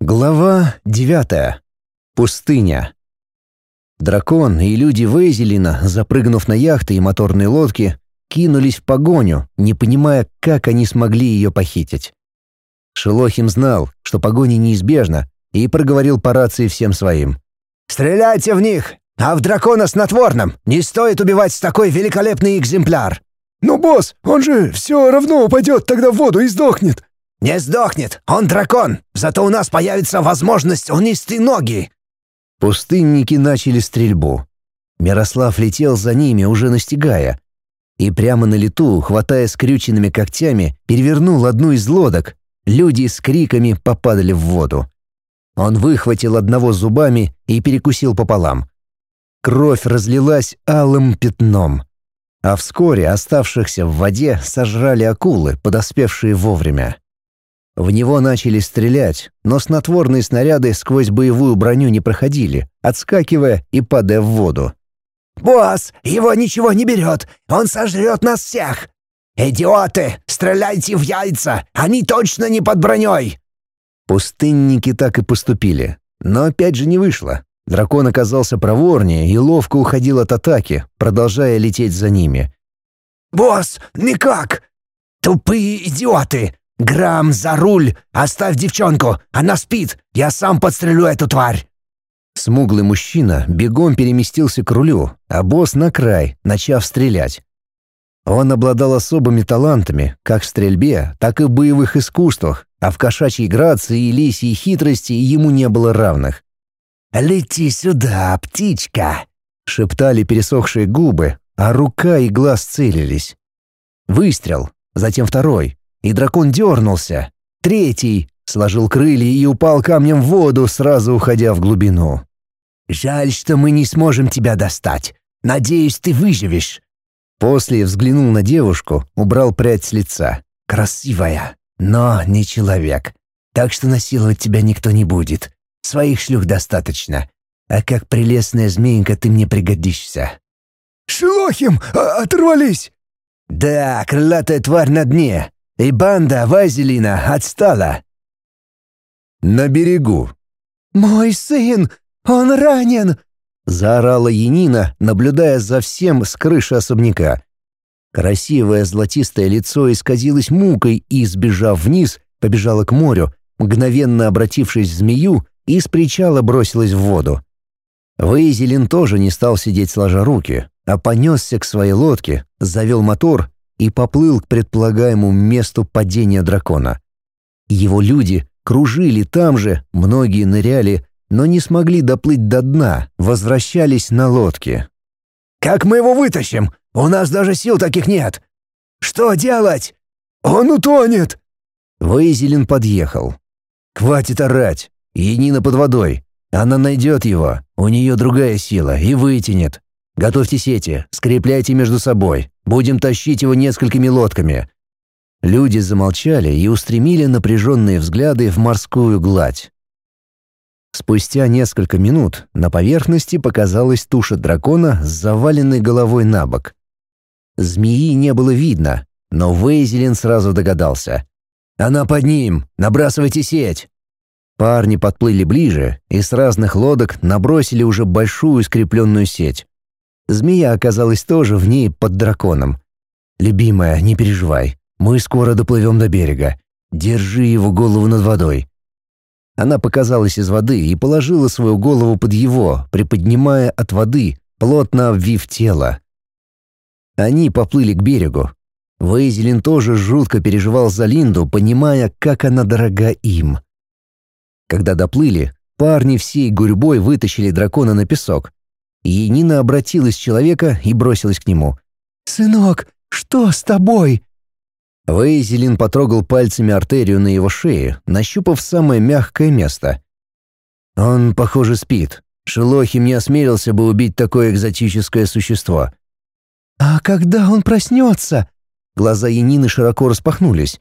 Глава девятая. Пустыня. Дракон и люди Вейзелина, запрыгнув на яхты и моторные лодки, кинулись в погоню, не понимая, как они смогли ее похитить. Шелохим знал, что погоня неизбежна, и проговорил по рации всем своим. «Стреляйте в них, а в дракона снотворном не стоит убивать такой великолепный экземпляр!» «Но, босс, он же все равно упадет тогда в воду и сдохнет!» «Не сдохнет! Он дракон! Зато у нас появится возможность унести ноги!» Пустынники начали стрельбу. Мирослав летел за ними, уже настигая. И прямо на лету, хватая скрюченными когтями, перевернул одну из лодок. Люди с криками попадали в воду. Он выхватил одного зубами и перекусил пополам. Кровь разлилась алым пятном. А вскоре оставшихся в воде сожрали акулы, подоспевшие вовремя. В него начали стрелять, но снотворные снаряды сквозь боевую броню не проходили, отскакивая и падая в воду. «Босс, его ничего не берет! Он сожрет нас всех! Идиоты! Стреляйте в яйца! Они точно не под броней!» Пустынники так и поступили, но опять же не вышло. Дракон оказался проворнее и ловко уходил от атаки, продолжая лететь за ними. «Босс, никак! Тупые идиоты! «Грамм за руль! Оставь девчонку! Она спит! Я сам подстрелю эту тварь!» Смуглый мужчина бегом переместился к рулю, а босс на край, начав стрелять. Он обладал особыми талантами, как в стрельбе, так и в боевых искусствах, а в кошачьей грации и лисьей хитрости ему не было равных. «Лети сюда, птичка!» — шептали пересохшие губы, а рука и глаз целились. Выстрел, затем второй, и дракон дернулся. Третий сложил крылья и упал камнем в воду, сразу уходя в глубину. «Жаль, что мы не сможем тебя достать. Надеюсь, ты выживешь». После взглянул на девушку, убрал прядь с лица. «Красивая, но не человек. Так что насиловать тебя никто не будет. Своих шлюх достаточно. А как прелестная змеинка ты мне пригодишься». «Шелохим! А оторвались!» «Да, крылатая тварь на дне и банда Вазелина отстала. На берегу. «Мой сын! Он ранен!» — заорала Янина, наблюдая за всем с крыши особняка. Красивое золотистое лицо исказилось мукой и, сбежав вниз, побежала к морю, мгновенно обратившись в змею, и с причала бросилась в воду. Вейзелин тоже не стал сидеть сложа руки, а понесся к своей лодке, завел мотор и поплыл к предполагаемому месту падения дракона. Его люди кружили там же, многие ныряли, но не смогли доплыть до дна, возвращались на лодке. «Как мы его вытащим? У нас даже сил таких нет! Что делать? Он утонет!» Вейзелин подъехал. «Хватит орать! Енина под водой. Она найдет его, у нее другая сила, и вытянет. Готовьте сети, скрепляйте между собой. Будем тащить его несколькими лодками». Люди замолчали и устремили напряженные взгляды в морскую гладь. Спустя несколько минут на поверхности показалась туша дракона с заваленной головой на бок. Змеи не было видно, но Вейзелин сразу догадался. «Она под ним! Набрасывайте сеть!» Парни подплыли ближе и с разных лодок набросили уже большую скрепленную сеть. Змея оказалась тоже в ней под драконом. «Любимая, не переживай. Мы скоро доплывем до берега. Держи его голову над водой». Она показалась из воды и положила свою голову под его, приподнимая от воды, плотно обвив тело. Они поплыли к берегу. Вейзелин тоже жутко переживал за Линду, понимая, как она дорога им. Когда доплыли, парни всей гурьбой вытащили дракона на песок, Енина обратилась к человека и бросилась к нему. «Сынок, что с тобой?» Вейзелин потрогал пальцами артерию на его шее, нащупав самое мягкое место. «Он, похоже, спит. Шелохим не осмелился бы убить такое экзотическое существо». «А когда он проснется?» Глаза Янины широко распахнулись.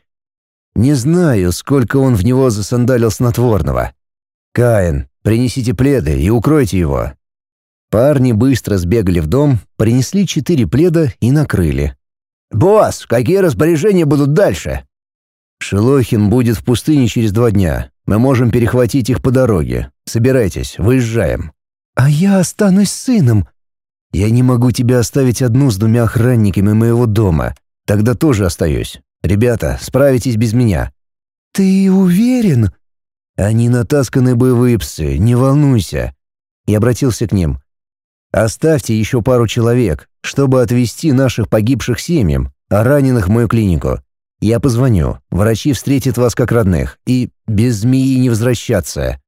«Не знаю, сколько он в него засандалил снотворного. Каин, принесите пледы и укройте его. Парни быстро сбегали в дом, принесли четыре пледа и накрыли. «Босс, какие распоряжения будут дальше?» «Шелохин будет в пустыне через два дня. Мы можем перехватить их по дороге. Собирайтесь, выезжаем». «А я останусь сыном». «Я не могу тебя оставить одну с двумя охранниками моего дома. Тогда тоже остаюсь. Ребята, справитесь без меня». «Ты уверен?» «Они натасканы боевые псы, не волнуйся». Я обратился к ним. «Оставьте еще пару человек, чтобы отвезти наших погибших семьям, а раненых в мою клинику. Я позвоню, врачи встретят вас как родных, и без змеи не возвращаться».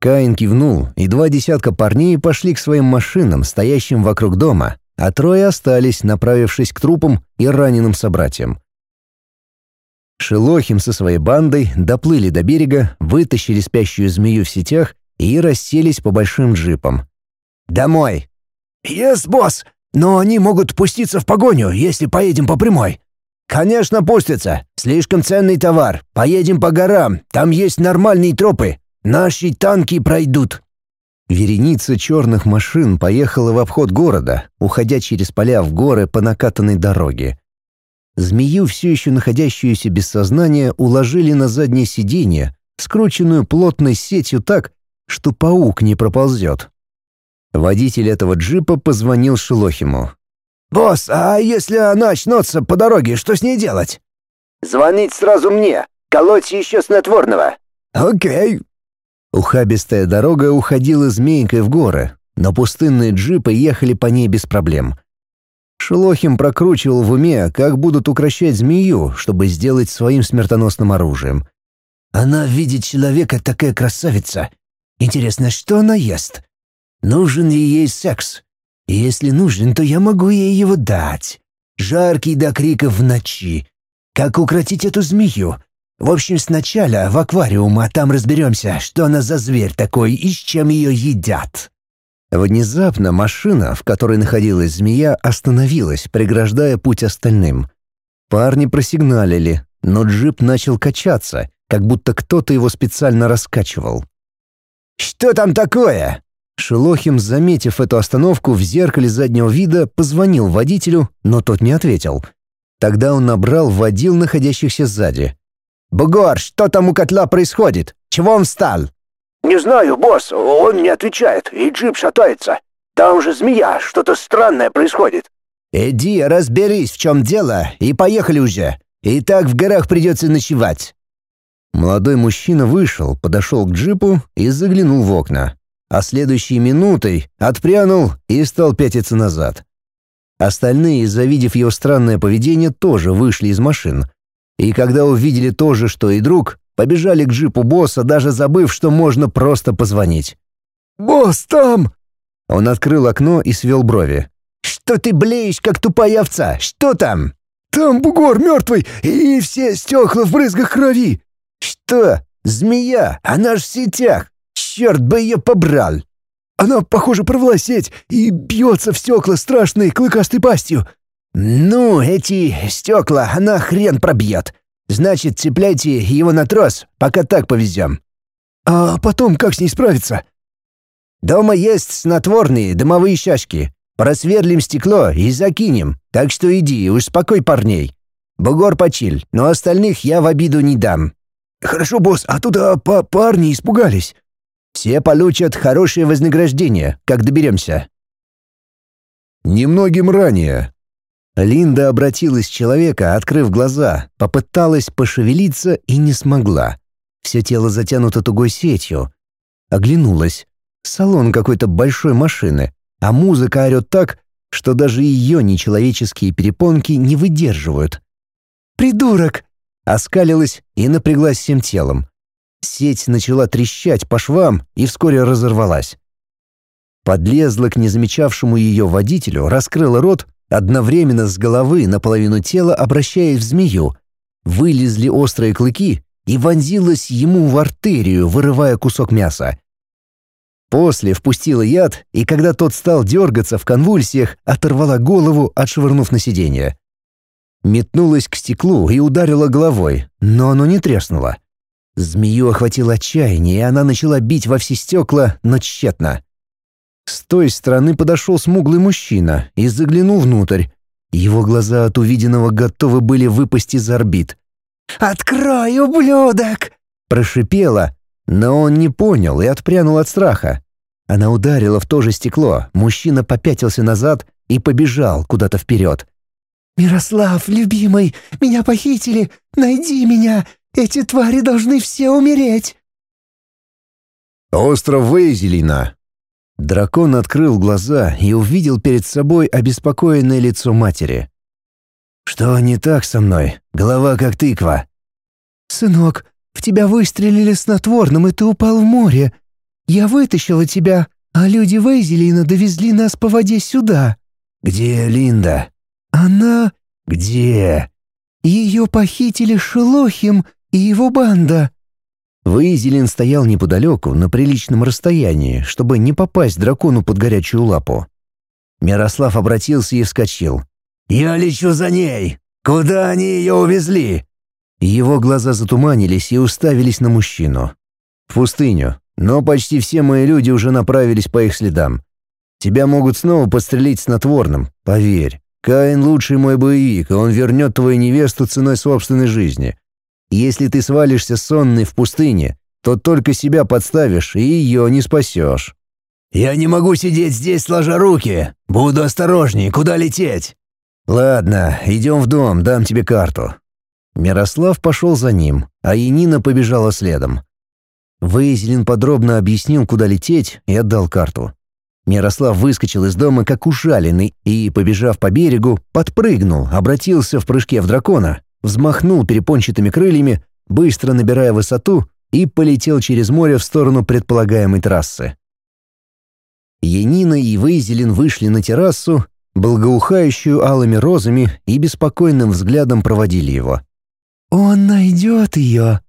Каин кивнул, и два десятка парней пошли к своим машинам, стоящим вокруг дома, а трое остались, направившись к трупам и раненым собратьям. Шелохим со своей бандой доплыли до берега, вытащили спящую змею в сетях и расселись по большим джипам. «Домой!» «Ес, босс! Но они могут пуститься в погоню, если поедем по прямой». «Конечно пустятся. Слишком ценный товар. Поедем по горам. Там есть нормальные тропы. Наши танки пройдут». Вереница черных машин поехала в обход города, уходя через поля в горы по накатанной дороге. Змею, все еще находящуюся без сознания, уложили на заднее сиденье, скрученную плотной сетью так, что паук не проползет. Водитель этого джипа позвонил Шелохиму. «Босс, а если она очнется по дороге, что с ней делать?» «Звонить сразу мне. Колоть еще снотворного». «Окей». Ухабистая дорога уходила змейкой в горы, но пустынные джипы ехали по ней без проблем. Шелохим прокручивал в уме, как будут укращать змею, чтобы сделать своим смертоносным оружием. «Она видит человека такая красавица. Интересно, что она ест? Нужен ли ей секс? Если нужен, то я могу ей его дать. Жаркий до криков в ночи. Как укротить эту змею? В общем, сначала в аквариум, а там разберемся, что она за зверь такой и с чем ее едят». Внезапно машина, в которой находилась змея, остановилась, преграждая путь остальным. Парни просигналили, но джип начал качаться, как будто кто-то его специально раскачивал. «Что там такое?» Шелохим, заметив эту остановку в зеркале заднего вида, позвонил водителю, но тот не ответил. Тогда он набрал водил находящихся сзади. «Бугор, что там у котла происходит? Чего он встал?» «Не знаю, босс, он не отвечает, и джип шатается. Там же змея, что-то странное происходит». «Иди, разберись, в чем дело, и поехали уже. И так в горах придется ночевать». Молодой мужчина вышел, подошел к джипу и заглянул в окна. А следующей минутой отпрянул и стал пятиться назад. Остальные, завидев его странное поведение, тоже вышли из машин. И когда увидели то же, что и друг, побежали к джипу босса, даже забыв, что можно просто позвонить. «Босс, там!» Он открыл окно и свел брови. «Что ты блеешь, как тупая овца? Что там?» «Там бугор мертвый, и все стекла в брызгах крови!» «Что? Змея? Она ж в сетях! Черт бы ее побрал!» «Она, похоже, порвала сеть и бьется в стекла страшной клыкастой пастью!» «Ну, эти стекла она хрен пробьет. Значит, цепляйте его на трос, пока так повезем». «А потом как с ней справиться?» «Дома есть снотворные дымовые шашки. Просверлим стекло и закинем, так что иди, успокой парней. Бугор почиль, но остальных я в обиду не дам». «Хорошо, босс, а тут а, по парни испугались». «Все получат хорошее вознаграждение, как доберемся». Немногим ранее. Линда обратилась человека, открыв глаза, попыталась пошевелиться и не смогла. Все тело затянуто тугой сетью. Оглянулась. Салон какой-то большой машины, а музыка орёт так, что даже ее нечеловеческие перепонки не выдерживают. «Придурок!» Оскалилась и напряглась всем телом. Сеть начала трещать по швам и вскоре разорвалась. Подлезла к незамечавшему ее водителю, раскрыла рот, одновременно с головы наполовину тела обращаясь в змею. Вылезли острые клыки и вонзилась ему в артерию, вырывая кусок мяса. После впустила яд, и когда тот стал дергаться в конвульсиях, оторвала голову, отшвырнув на сиденье. Метнулась к стеклу и ударила головой, но оно не треснуло. Змею охватило отчаяние, и она начала бить во все стекла, но тщетно. С той стороны подошел смуглый мужчина и заглянул внутрь. Его глаза от увиденного готовы были выпасть из орбит. «Открой, ублюдок!» Прошипела, Но он не понял и отпрянул от страха. Она ударила в то же стекло, мужчина попятился назад и побежал куда-то вперед. «Мирослав, любимый, меня похитили! Найди меня! Эти твари должны все умереть!» Остров Вейзелина. Дракон открыл глаза и увидел перед собой обеспокоенное лицо матери. «Что не так со мной? Голова как тыква». «Сынок, в тебя выстрелили снотворным, и ты упал в море. Я вытащила тебя, а люди Вейзелина довезли нас по воде сюда». «Где Линда?» «Она...» «Где?» «Ее похитили Шелохим и его банда». Выизелин стоял неподалеку, на приличном расстоянии, чтобы не попасть дракону под горячую лапу. Мирослав обратился и вскочил. «Я лечу за ней! Куда они ее увезли?» Его глаза затуманились и уставились на мужчину. «В пустыню, но почти все мои люди уже направились по их следам. Тебя могут снова подстрелить снотворным, поверь. Каин лучший мой боевик, и он вернет твою невесту ценой собственной жизни. Если ты свалишься сонный в пустыне, то только себя подставишь и ее не спасешь. «Я не могу сидеть здесь, сложа руки. Буду осторожней, куда лететь?» «Ладно, идем в дом, дам тебе карту». Мирослав пошел за ним, а Янина побежала следом. Выезелин подробно объяснил, куда лететь, и отдал карту. Мирослав выскочил из дома как ужаленный и, побежав по берегу, подпрыгнул, обратился в прыжке в дракона взмахнул перепончатыми крыльями, быстро набирая высоту, и полетел через море в сторону предполагаемой трассы. Янина и Вейзелин вышли на террасу, благоухающую алыми розами, и беспокойным взглядом проводили его. «Он найдет ее!»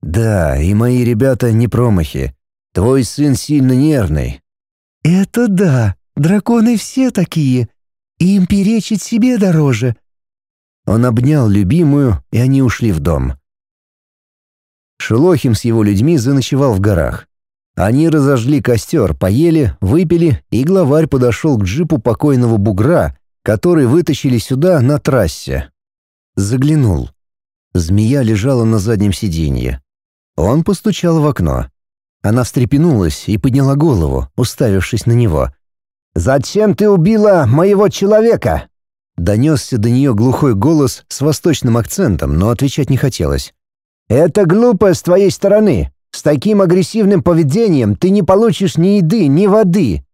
«Да, и мои ребята не промахи. Твой сын сильно нервный». «Это да, драконы все такие. Им перечить себе дороже, он обнял любимую, и они ушли в дом. Шелохим с его людьми заночевал в горах. Они разожгли костер, поели, выпили, и главарь подошел к джипу покойного бугра, который вытащили сюда на трассе. Заглянул. Змея лежала на заднем сиденье. Он постучал в окно. Она встрепенулась и подняла голову, уставившись на него. «Зачем ты убила моего человека?» Донесся до нее глухой голос с восточным акцентом, но отвечать не хотелось. «Это глупо с твоей стороны. С таким агрессивным поведением ты не получишь ни еды, ни воды».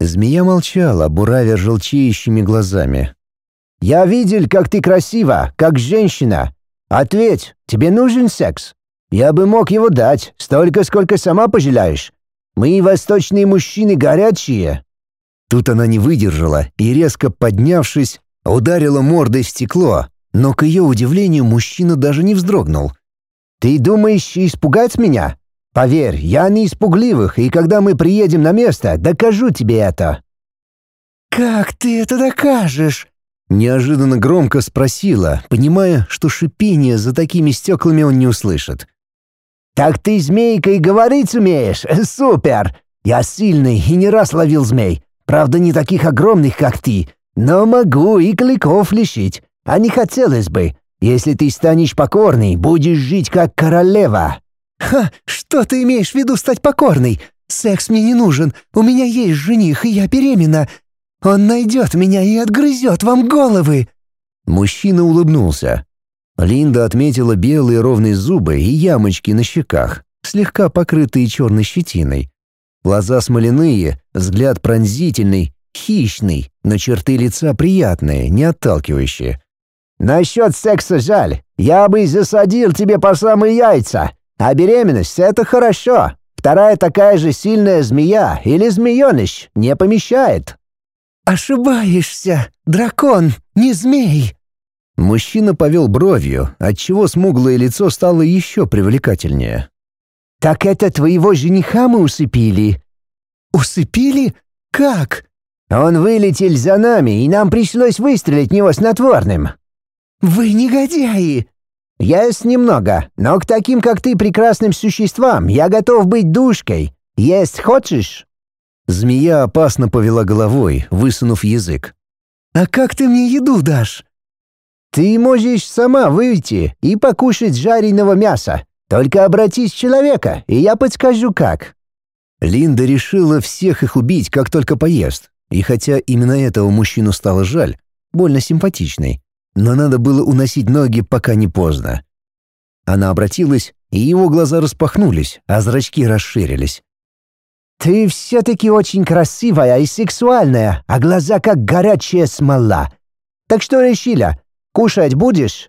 Змея молчала, буравя желчеющими глазами. «Я видел, как ты красива, как женщина. Ответь, тебе нужен секс? Я бы мог его дать, столько, сколько сама пожелаешь. Мы, восточные мужчины, горячие». Тут она не выдержала и, резко поднявшись, Ударила мордой стекло, но, к ее удивлению, мужчина даже не вздрогнул. «Ты думаешь испугать меня? Поверь, я не испугливых, и когда мы приедем на место, докажу тебе это». «Как ты это докажешь?» Неожиданно громко спросила, понимая, что шипение за такими стеклами он не услышит. «Так ты, змейка, и говорить умеешь? Супер! Я сильный и не раз ловил змей. Правда, не таких огромных, как ты. Но могу и клыков лишить, а не хотелось бы. Если ты станешь покорной, будешь жить как королева». «Ха, что ты имеешь в виду стать покорной? Секс мне не нужен, у меня есть жених, и я беременна. Он найдет меня и отгрызет вам головы». Мужчина улыбнулся. Линда отметила белые ровные зубы и ямочки на щеках, слегка покрытые черной щетиной. Глаза смоляные, взгляд пронзительный, Хищный, но черты лица приятные, не отталкивающие. «Насчет секса жаль. Я бы засадил тебе по самые яйца. А беременность — это хорошо. Вторая такая же сильная змея или змееныш не помещает». «Ошибаешься. Дракон, не змей». Мужчина повел бровью, отчего смуглое лицо стало еще привлекательнее. «Так это твоего жениха мы усыпили?» «Усыпили? Как?» Он вылетел за нами, и нам пришлось выстрелить в него снотворным». «Вы негодяи!» «Есть немного, но к таким, как ты, прекрасным существам я готов быть душкой. Есть хочешь?» Змея опасно повела головой, высунув язык. «А как ты мне еду дашь?» «Ты можешь сама выйти и покушать жареного мяса. Только обратись в человека, и я подскажу как». Линда решила всех их убить, как только поест. И хотя именно этого мужчину стало жаль, больно симпатичный, но надо было уносить ноги, пока не поздно. Она обратилась, и его глаза распахнулись, а зрачки расширились. «Ты все-таки очень красивая и сексуальная, а глаза как горячая смола. Так что решила, кушать будешь?»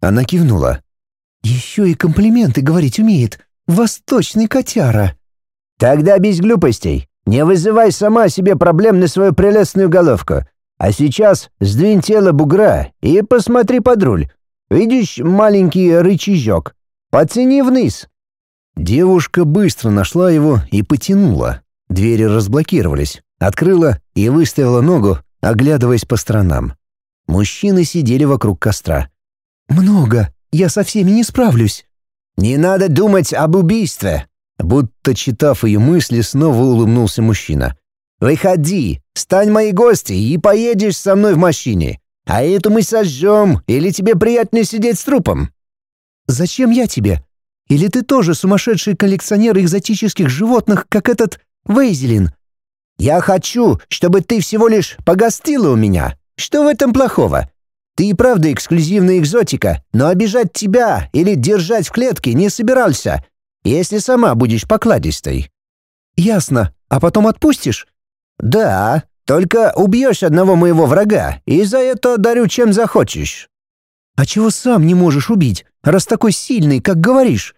Она кивнула. «Еще и комплименты говорить умеет. Восточный котяра». «Тогда без глупостей. Не вызывай сама себе проблем на свою прелестную головку. А сейчас сдвинь тело бугра и посмотри под руль. Видишь маленький рычажок? Потяни вниз». Девушка быстро нашла его и потянула. Двери разблокировались, открыла и выставила ногу, оглядываясь по сторонам. Мужчины сидели вокруг костра. «Много. Я со всеми не справлюсь». «Не надо думать об убийстве. Будто читав ее мысли, снова улыбнулся мужчина. «Выходи, стань моей гостьей и поедешь со мной в машине. А эту мы сожжем, или тебе приятнее сидеть с трупом?» «Зачем я тебе? Или ты тоже сумасшедший коллекционер экзотических животных, как этот Вейзелин?» «Я хочу, чтобы ты всего лишь погостила у меня. Что в этом плохого? Ты и правда эксклюзивная экзотика, но обижать тебя или держать в клетке не собирался если сама будешь покладистой». «Ясно. А потом отпустишь?» «Да, только убьешь одного моего врага, и за это дарю чем захочешь». «А чего сам не можешь убить, раз такой сильный, как говоришь?»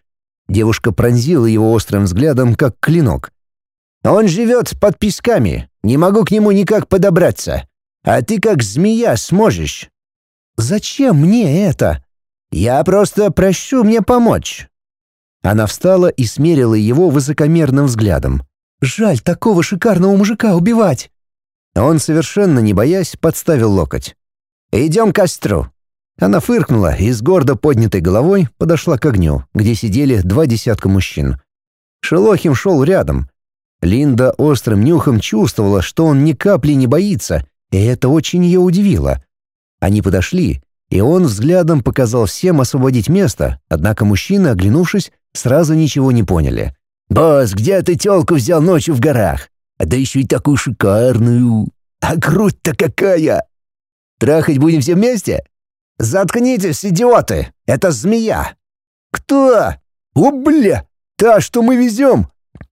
Девушка пронзила его острым взглядом, как клинок. «Он живет под песками, не могу к нему никак подобраться. А ты как змея сможешь». «Зачем мне это?» «Я просто прошу мне помочь. Она встала и смерила его высокомерным взглядом. «Жаль такого шикарного мужика убивать!» Он, совершенно не боясь, подставил локоть. «Идем к костру!» Она фыркнула и с гордо поднятой головой подошла к огню, где сидели два десятка мужчин. Шелохим шел рядом. Линда острым нюхом чувствовала, что он ни капли не боится, и это очень ее удивило. Они подошли, и он взглядом показал всем освободить место, однако мужчины, оглянувшись, сразу ничего не поняли. «Босс, где ты тёлку взял ночью в горах? А да еще и такую шикарную! А грудь-то какая! Трахать будем все вместе? Заткнитесь, идиоты! Это змея!» «Кто? О, бля! Та, что мы везем!»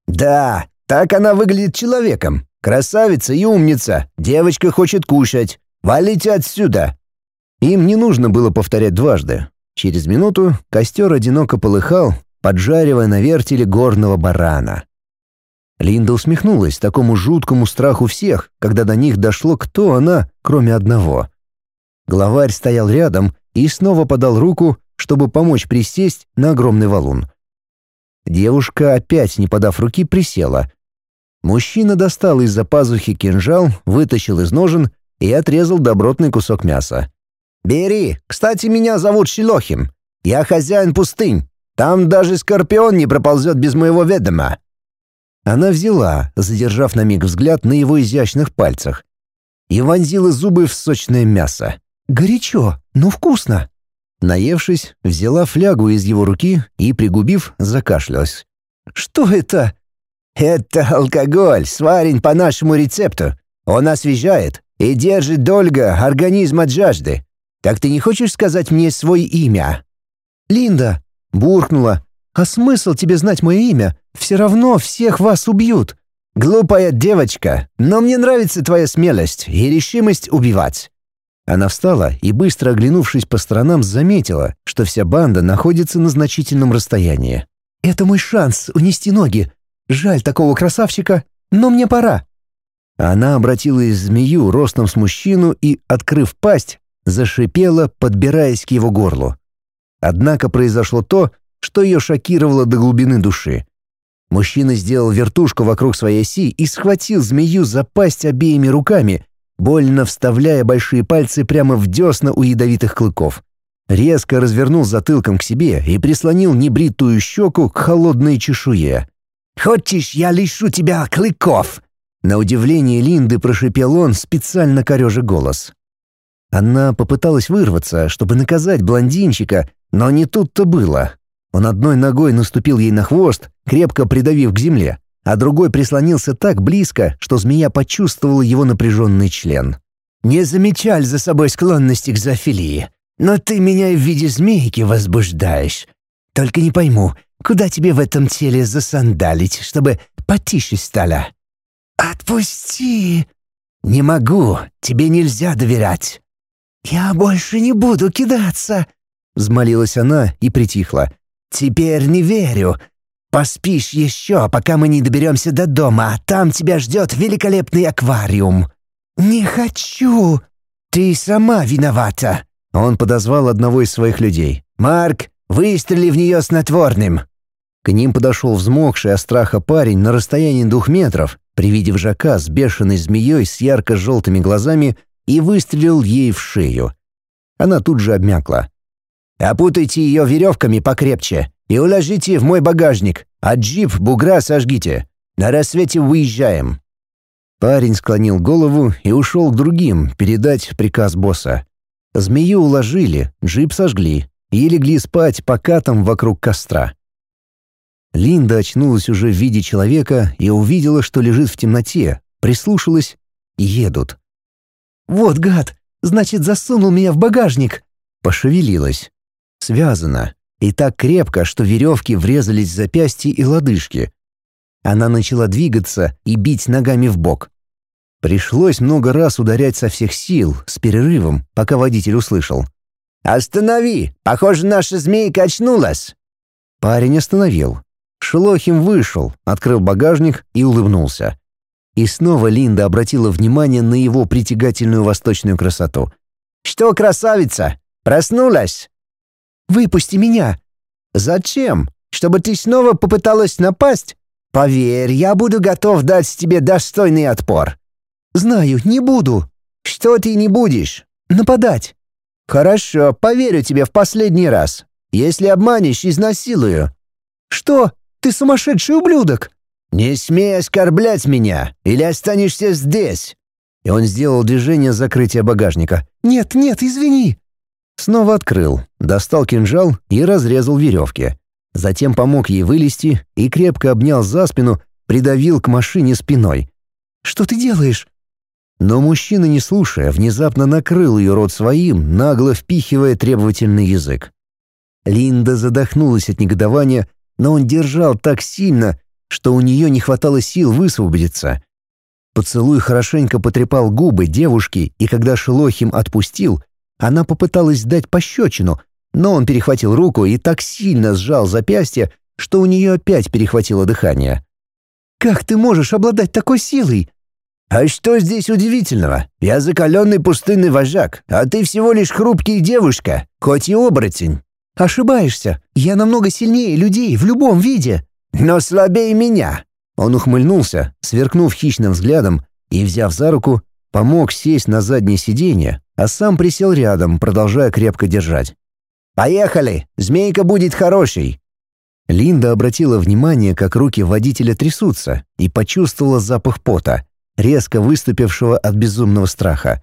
«Да, так она выглядит человеком. Красавица и умница. Девочка хочет кушать. Валите отсюда!» Им не нужно было повторять дважды. Через минуту костер одиноко полыхал, поджаривая на вертеле горного барана. Линда усмехнулась такому жуткому страху всех, когда до них дошло, кто она, кроме одного. Главарь стоял рядом и снова подал руку, чтобы помочь присесть на огромный валун. Девушка, опять не подав руки, присела. Мужчина достал из-за пазухи кинжал, вытащил из ножен и отрезал добротный кусок мяса. «Бери. Кстати, меня зовут Шилохим. Я хозяин пустынь. Там даже скорпион не проползет без моего ведома». Она взяла, задержав на миг взгляд на его изящных пальцах, и вонзила зубы в сочное мясо. «Горячо, но вкусно». Наевшись, взяла флягу из его руки и, пригубив, закашлялась. «Что это?» «Это алкоголь, сварен по нашему рецепту. Он освежает и держит долго организм от жажды. Так ты не хочешь сказать мне свое имя?» «Линда!» — буркнула. «А смысл тебе знать мое имя? Все равно всех вас убьют!» «Глупая девочка, но мне нравится твоя смелость и решимость убивать». Она встала и, быстро оглянувшись по сторонам, заметила, что вся банда находится на значительном расстоянии. «Это мой шанс унести ноги. Жаль такого красавчика, но мне пора». Она обратила из змею ростом с мужчину и, открыв пасть, зашипела, подбираясь к его горлу. Однако произошло то, что ее шокировало до глубины души. Мужчина сделал вертушку вокруг своей оси и схватил змею за пасть обеими руками, больно вставляя большие пальцы прямо в десна у ядовитых клыков. Резко развернул затылком к себе и прислонил небритую щеку к холодной чешуе. «Хочешь, я лишу тебя клыков?» На удивление Линды прошипел он, специально корежа голос. Она попыталась вырваться, чтобы наказать блондинчика, но не тут-то было. Он одной ногой наступил ей на хвост, крепко придавив к земле, а другой прислонился так близко, что змея почувствовала его напряженный член. «Не замечал за собой склонности к зоофилии, но ты меня в виде змейки возбуждаешь. Только не пойму, куда тебе в этом теле засандалить, чтобы потише стало?» «Отпусти!» «Не могу, тебе нельзя доверять». «Я больше не буду кидаться», — взмолилась она и притихла. «Теперь не верю. Поспишь еще, пока мы не доберемся до дома, а там тебя ждет великолепный аквариум». «Не хочу. Ты сама виновата». Он подозвал одного из своих людей. «Марк, выстрели в нее снотворным». К ним подошел взмокший от страха парень на расстоянии двух метров, при виде вжака с бешеной змеей с ярко-желтыми глазами и выстрелил ей в шею. Она тут же обмякла. «Опутайте ее веревками покрепче и уложите в мой багажник, а джип бугра сожгите. На рассвете выезжаем». Парень склонил голову и ушел к другим передать приказ босса. Змею уложили, джип сожгли и легли спать пока там вокруг костра. Линда очнулась уже в виде человека и увидела, что лежит в темноте, прислушалась и едут. «Вот гад! Значит, засунул меня в багажник!» Пошевелилась. Связана. И так крепко, что веревки врезались в запястья и лодыжки. Она начала двигаться и бить ногами в бок. Пришлось много раз ударять со всех сил, с перерывом, пока водитель услышал. «Останови! Похоже, наша змейка очнулась!» Парень остановил. Шелохим вышел, открыл багажник и улыбнулся. И снова Линда обратила внимание на его притягательную восточную красоту. «Что, красавица, проснулась?» «Выпусти меня!» «Зачем? Чтобы ты снова попыталась напасть? Поверь, я буду готов дать тебе достойный отпор». «Знаю, не буду». «Что ты не будешь?» «Нападать». «Хорошо, поверю тебе в последний раз. Если обманешь, изнасилую». «Что? Ты сумасшедший ублюдок!» «Не смей оскорблять меня, или останешься здесь!» И он сделал движение закрытия багажника. «Нет, нет, извини!» Снова открыл, достал кинжал и разрезал веревки. Затем помог ей вылезти и крепко обнял за спину, придавил к машине спиной. «Что ты делаешь?» Но мужчина, не слушая, внезапно накрыл ее рот своим, нагло впихивая требовательный язык. Линда задохнулась от негодования, но он держал так сильно, что у нее не хватало сил высвободиться. Поцелуй хорошенько потрепал губы девушки, и когда Шелохим отпустил, она попыталась дать пощечину, но он перехватил руку и так сильно сжал запястье, что у нее опять перехватило дыхание. «Как ты можешь обладать такой силой?» «А что здесь удивительного? Я закаленный пустынный вожак, а ты всего лишь хрупкий девушка, хоть и оборотень». «Ошибаешься. Я намного сильнее людей в любом виде» но слабее меня». Он ухмыльнулся, сверкнув хищным взглядом, и, взяв за руку, помог сесть на заднее сиденье, а сам присел рядом, продолжая крепко держать. «Поехали! Змейка будет хорошей!» Линда обратила внимание, как руки водителя трясутся, и почувствовала запах пота, резко выступившего от безумного страха.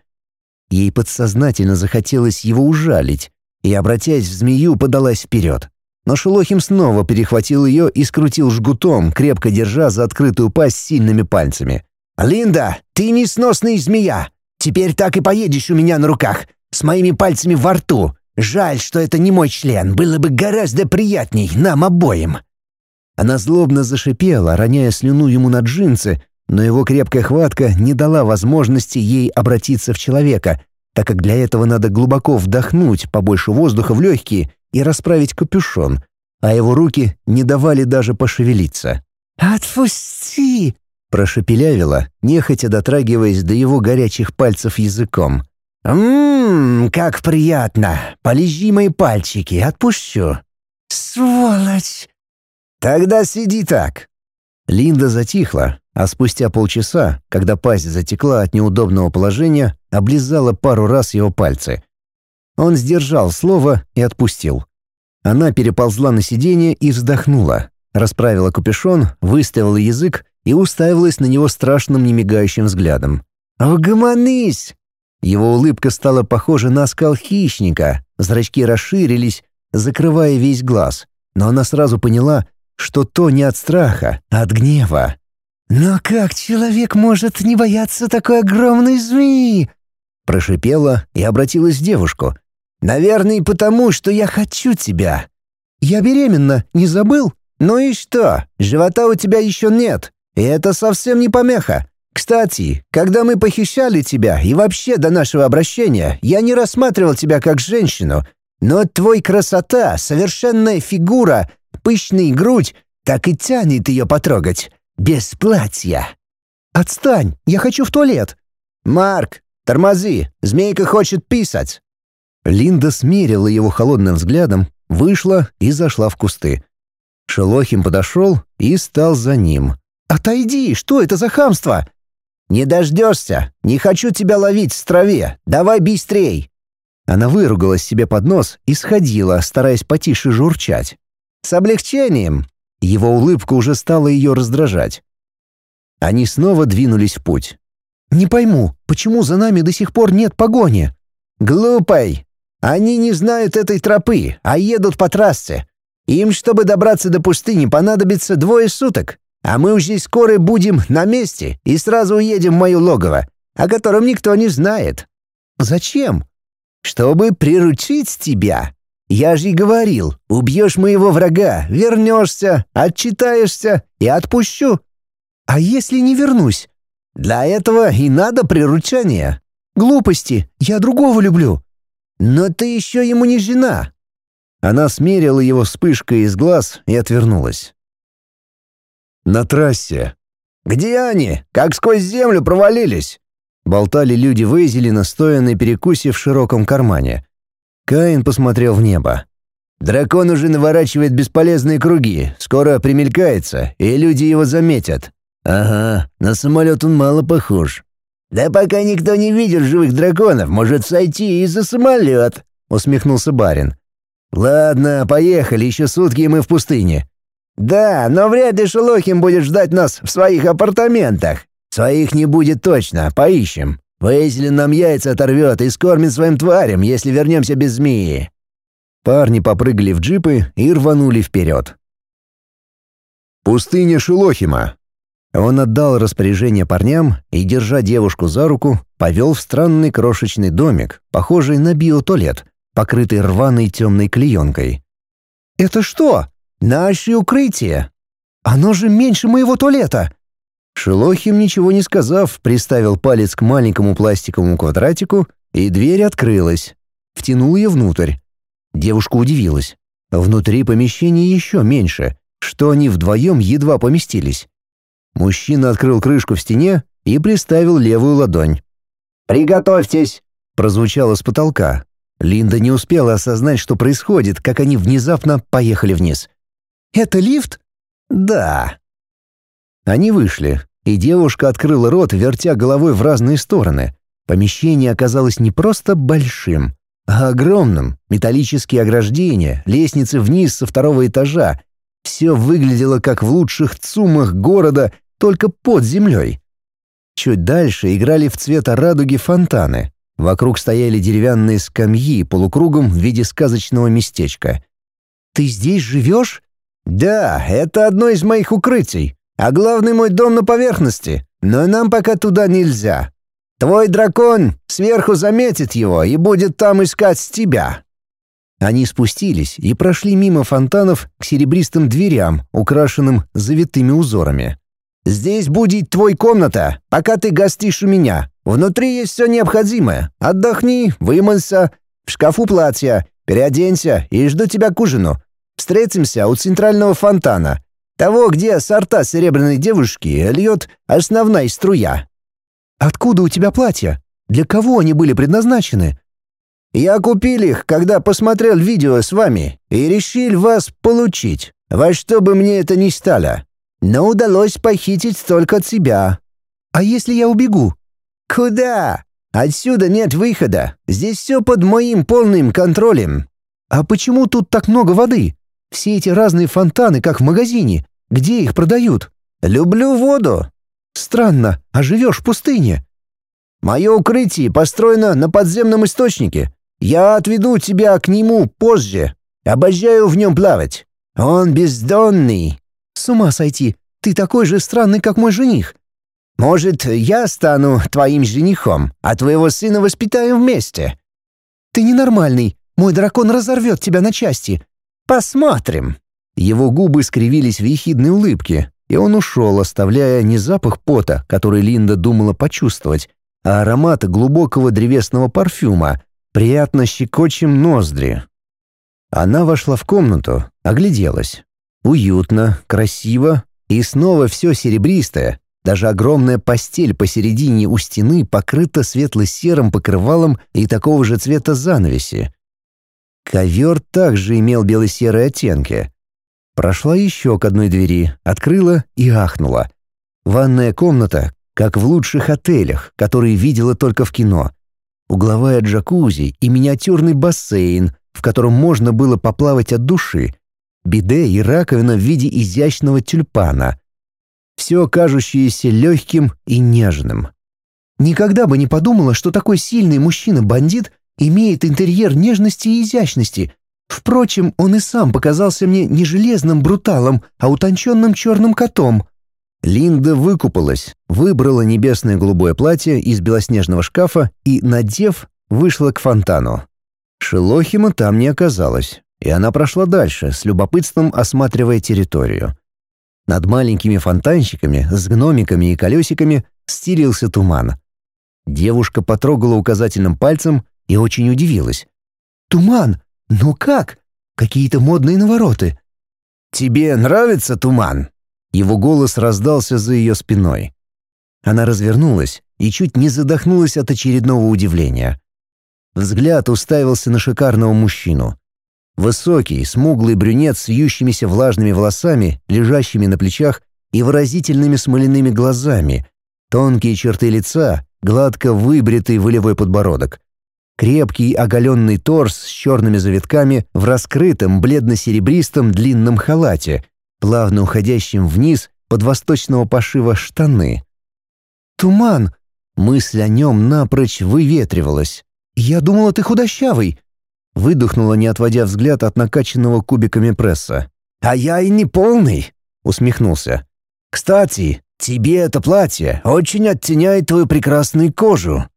Ей подсознательно захотелось его ужалить, и, обратясь в змею, подалась вперед. Но Шелохим снова перехватил ее и скрутил жгутом, крепко держа за открытую пасть сильными пальцами. «Линда, ты несносный змея! Теперь так и поедешь у меня на руках, с моими пальцами во рту. Жаль, что это не мой член, было бы гораздо приятней нам обоим». Она злобно зашипела, роняя слюну ему на джинсы, но его крепкая хватка не дала возможности ей обратиться в человека, так как для этого надо глубоко вдохнуть побольше воздуха в легкие и расправить капюшон, а его руки не давали даже пошевелиться. «Отпусти!» — прошепелявила, нехотя дотрагиваясь до его горячих пальцев языком. «Ммм, как приятно! Полежи мои пальчики, отпущу!» «Сволочь!» «Тогда сиди так!» Линда затихла, а спустя полчаса, когда пасть затекла от неудобного положения, облизала пару раз его пальцы. Он сдержал слово и отпустил. Она переползла на сиденье и вздохнула, расправила капюшон, выставила язык и уставилась на него страшным немигающим взглядом. «Угомонись!» Его улыбка стала похожа на оскал хищника, зрачки расширились, закрывая весь глаз, но она сразу поняла, что то не от страха, а от гнева. «Но как человек может не бояться такой огромной змеи?» Прошипела и обратилась к девушку. «Наверное, потому, что я хочу тебя». «Я беременна, не забыл?» «Ну и что? Живота у тебя еще нет. И это совсем не помеха. Кстати, когда мы похищали тебя и вообще до нашего обращения, я не рассматривал тебя как женщину, но твой красота, совершенная фигура, пышный грудь, так и тянет ее потрогать. Без платья. Отстань, я хочу в туалет. Марк, тормози, змейка хочет писать. Линда смерила его холодным взглядом, вышла и зашла в кусты. Шелохим подошел и стал за ним. «Отойди! Что это за хамство?» «Не дождешься! Не хочу тебя ловить в траве! Давай быстрей!» Она выругалась себе под нос и сходила, стараясь потише журчать. «С облегчением!» Его улыбка уже стала ее раздражать. Они снова двинулись в путь. «Не пойму, почему за нами до сих пор нет погони?» «Глупой! Они не знают этой тропы, а едут по трассе. Им, чтобы добраться до пустыни, понадобится двое суток. А мы уже скоро будем на месте и сразу уедем в мое логово, о котором никто не знает. Зачем? Чтобы приручить тебя. Я же и говорил, убьешь моего врага, вернешься, отчитаешься и отпущу. А если не вернусь? Для этого и надо приручение. Глупости, я другого люблю. Но ты еще ему не жена. Она смерила его вспышкой из глаз и отвернулась. На трассе. «Где они? Как сквозь землю провалились?» Болтали люди Вейзелина, стоя на перекусе в широком кармане. Каин посмотрел в небо. «Дракон уже наворачивает бесполезные круги, скоро примелькается, и люди его заметят». «Ага, на самолет он мало похож». «Да пока никто не видел живых драконов, может сойти и за самолет», — усмехнулся барин. «Ладно, поехали, еще сутки и мы в пустыне. «Да, но вряд ли Шелохин будет ждать нас в своих апартаментах. Своих не будет точно, поищем. Вейзелин нам яйца оторвет и скормит своим тварям, если вернемся без змеи». Парни попрыгали в джипы и рванули вперед. Пустыня Шелохима. Он отдал распоряжение парням и, держа девушку за руку, повел в странный крошечный домик, похожий на биотуалет, покрытый рваной темной клеенкой. «Это что?» Наше укрытие. Оно же меньше моего туалета. Шелохим, ничего не сказав, приставил палец к маленькому пластиковому квадратику, и дверь открылась. Втянул ее внутрь. Девушка удивилась. Внутри помещения еще меньше, что они вдвоем едва поместились. Мужчина открыл крышку в стене и приставил левую ладонь. «Приготовьтесь!» — прозвучало с потолка. Линда не успела осознать, что происходит, как они внезапно поехали вниз. «Это лифт?» «Да». Они вышли, и девушка открыла рот, вертя головой в разные стороны. Помещение оказалось не просто большим, а огромным. Металлические ограждения, лестницы вниз со второго этажа. Все выглядело как в лучших ЦУМах города, только под землей. Чуть дальше играли в цвета радуги фонтаны. Вокруг стояли деревянные скамьи полукругом в виде сказочного местечка. «Ты здесь живешь?» «Да, это одно из моих укрытий. А главный мой дом на поверхности. Но нам пока туда нельзя. Твой дракон сверху заметит его и будет там искать тебя». Они спустились и прошли мимо фонтанов к серебристым дверям, украшенным завитыми узорами. «Здесь будет твой комната, пока ты гостишь у меня. Внутри есть все необходимое. Отдохни, вымылся, в шкафу платья, переоденься и жду тебя к ужину. Встретимся у центрального фонтана, того, где сорта серебряной девушки льет основная струя». «Откуда у тебя платья? Для кого они были предназначены?» «Я купил их, когда посмотрел видео с вами, и решил вас получить, во что бы мне это ни стало. Но удалось похитить только тебя». «А если я убегу?» «Куда? Отсюда нет выхода. Здесь все под моим полным контролем». «А почему тут так много воды?» Все эти разные фонтаны, как в магазине. Где их продают? Люблю воду. Странно, а живешь в пустыне. Мое укрытие построено на подземном источнике. Я отведу тебя к нему позже. Обожаю в нем плавать. Он бездонный». «С ума сойти! Ты такой же странный, как мой жених!» «Может, я стану твоим женихом, а твоего сына воспитаем вместе?» «Ты ненормальный. Мой дракон разорвет тебя на части». «Посмотрим». Его губы скривились в ехидной улыбке, и он ушел, оставляя не запах пота, который Линда думала почувствовать, а аромат глубокого древесного парфюма, приятно щекочем ноздри. Она вошла в комнату, огляделась. Уютно, красиво и снова все серебристое. Даже огромная постель посередине у стены покрыта светло-серым покрывалом и такого же цвета занавеси. Ковер также имел бело-серые оттенки. Прошла еще к одной двери, открыла и ахнула. Ванная комната, как в лучших отелях, которые видела только в кино. Угловая джакузи и миниатюрный бассейн, в котором можно было поплавать от души. Биде и раковина в виде изящного тюльпана. Все кажущееся легким и нежным. Никогда бы не подумала, что такой сильный мужчина-бандит имеет интерьер нежности и изящности. Впрочем, он и сам показался мне не железным бруталом, а утонченным черным котом. Линда выкупалась, выбрала небесное голубое платье из белоснежного шкафа и, надев, вышла к фонтану. Шелохима там не оказалось, и она прошла дальше, с любопытством осматривая территорию. Над маленькими фонтанчиками с гномиками и колесиками стелился туман. Девушка потрогала указательным пальцем и очень удивилась. «Туман? Ну как? Какие-то модные навороты». «Тебе нравится туман?» Его голос раздался за ее спиной. Она развернулась и чуть не задохнулась от очередного удивления. Взгляд уставился на шикарного мужчину. Высокий, смуглый брюнет с вьющимися влажными волосами, лежащими на плечах и выразительными смоляными глазами, тонкие черты лица, гладко выбритый волевой подбородок. Крепкий оголенный торс с черными завитками в раскрытом бледно-серебристом длинном халате, плавно уходящим вниз под восточного пошива штаны. «Туман!» Мысль о нем напрочь выветривалась. «Я думала, ты худощавый!» Выдохнула, не отводя взгляд от накачанного кубиками пресса. «А я и не полный!» — усмехнулся. «Кстати, тебе это платье очень оттеняет твою прекрасную кожу!»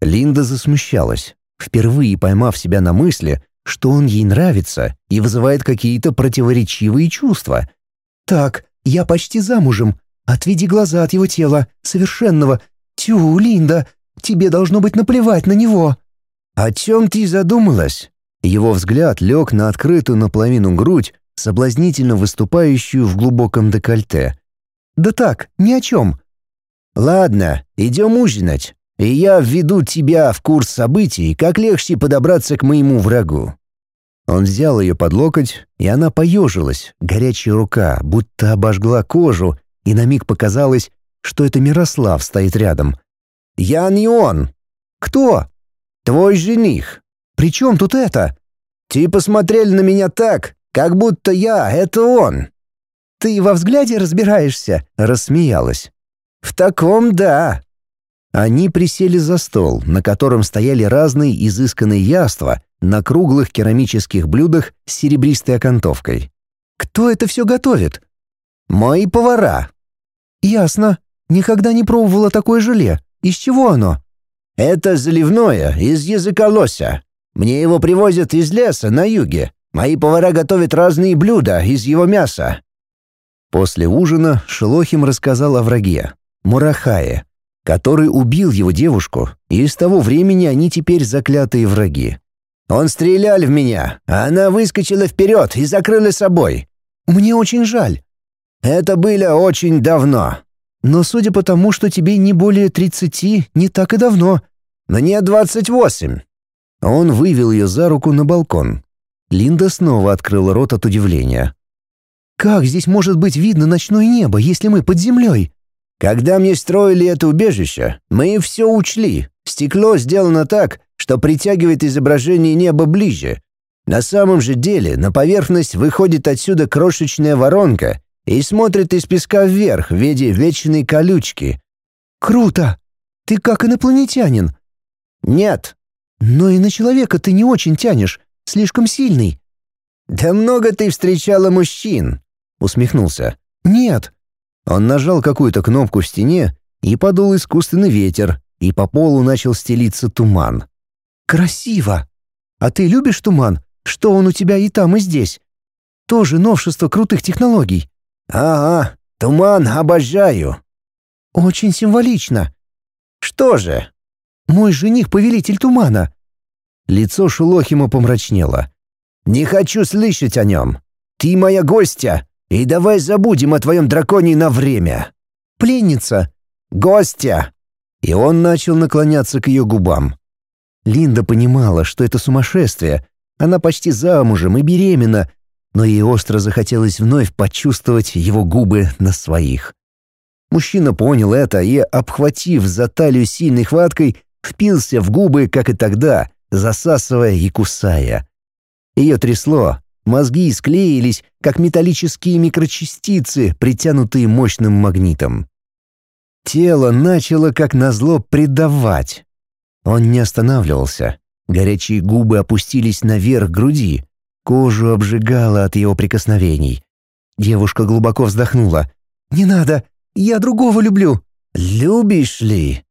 Линда засмущалась, впервые поймав себя на мысли, что он ей нравится и вызывает какие-то противоречивые чувства. «Так, я почти замужем. Отведи глаза от его тела, совершенного. Тю, Линда, тебе должно быть наплевать на него». «О чем ты задумалась?» Его взгляд лег на открытую наполовину грудь, соблазнительно выступающую в глубоком декольте. «Да так, ни о чем». «Ладно, идем ужинать, и я введу тебя в курс событий, как легче подобраться к моему врагу». Он взял ее под локоть, и она поежилась, горячая рука, будто обожгла кожу, и на миг показалось, что это Мирослав стоит рядом. «Я не он». «Кто?» «Твой жених». «При чем тут это?» «Ты посмотрели на меня так, как будто я — это он». «Ты во взгляде разбираешься?» — рассмеялась. «В таком да». Они присели за стол, на котором стояли разные изысканные яства на круглых керамических блюдах с серебристой окантовкой. «Кто это все готовит?» «Мои повара». «Ясно. Никогда не пробовала такое желе. Из чего оно?» «Это заливное, из языка лося. Мне его привозят из леса на юге. Мои повара готовят разные блюда из его мяса». После ужина Шелохим рассказал о враге, Мурахае, который убил его девушку, и с того времени они теперь заклятые враги. «Он стрелял в меня, а она выскочила вперед и закрыла собой. Мне очень жаль». «Это было очень давно». «Но судя по тому, что тебе не более тридцати, не так и давно». «Мне двадцать восемь». Он вывел ее за руку на балкон. Линда снова открыла рот от удивления. «Как здесь может быть видно ночное небо, если мы под землей?» Когда мне строили это убежище, мы все учли. Стекло сделано так, что притягивает изображение неба ближе. На самом же деле на поверхность выходит отсюда крошечная воронка и смотрит из песка вверх в виде вечной колючки. «Круто! Ты как инопланетянин!» «Нет». «Но и на человека ты не очень тянешь, слишком сильный». «Да много ты встречала мужчин!» — усмехнулся. «Нет». Он нажал какую-то кнопку в стене, и подул искусственный ветер, и по полу начал стелиться туман. «Красиво! А ты любишь туман? Что он у тебя и там, и здесь? Тоже новшество крутых технологий». «Ага, туман обожаю». «Очень символично». «Что же?» «Мой жених — повелитель тумана». Лицо Шелохима помрачнело. «Не хочу слышать о нем. Ты моя гостья, и давай забудем о твоем драконе на время». «Пленница». «Гостья». И он начал наклоняться к ее губам. Линда понимала, что это сумасшествие. Она почти замужем и беременна, но ей остро захотелось вновь почувствовать его губы на своих. Мужчина понял это и, обхватив за талию сильной хваткой, впился в губы, как и тогда, засасывая и кусая. Ее трясло, мозги склеились, как металлические микрочастицы, притянутые мощным магнитом. Тело начало, как назло, предавать. Он не останавливался. Горячие губы опустились наверх груди. Кожу обжигало от его прикосновений. Девушка глубоко вздохнула. «Не надо, я другого люблю». «Любишь ли?»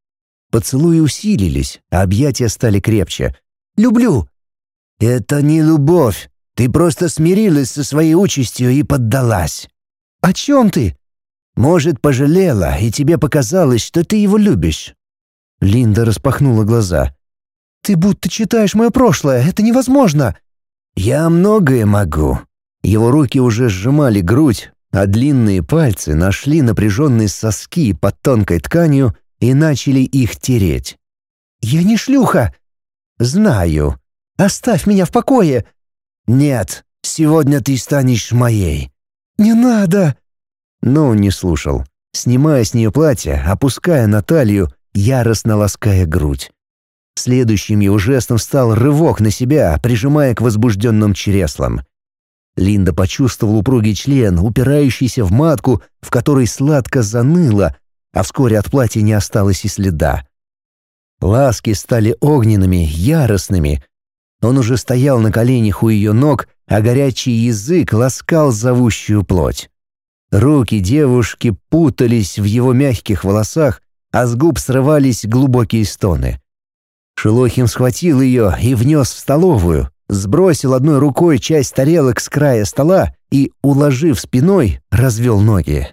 Поцелуи усилились, а объятия стали крепче. «Люблю». «Это не любовь. Ты просто смирилась со своей участью и поддалась». «О чем ты?» Может, пожалела, и тебе показалось, что ты его любишь». Линда распахнула глаза. «Ты будто читаешь мое прошлое, это невозможно!» «Я многое могу». Его руки уже сжимали грудь, а длинные пальцы нашли напряженные соски под тонкой тканью и начали их тереть. «Я не шлюха!» «Знаю. Оставь меня в покое!» «Нет, сегодня ты станешь моей». «Не надо!» Но он не слушал, снимая с нее платье, опуская на талию, яростно лаская грудь. Следующим его жестом стал рывок на себя, прижимая к возбужденным чреслам. Линда почувствовала упругий член, упирающийся в матку, в которой сладко заныло, а вскоре от платья не осталось и следа. Ласки стали огненными, яростными. Он уже стоял на коленях у ее ног, а горячий язык ласкал зовущую плоть. Руки девушки путались в его мягких волосах, а с губ срывались глубокие стоны. Шелохин схватил ее и внес в столовую, сбросил одной рукой часть тарелок с края стола и, уложив спиной, развел ноги.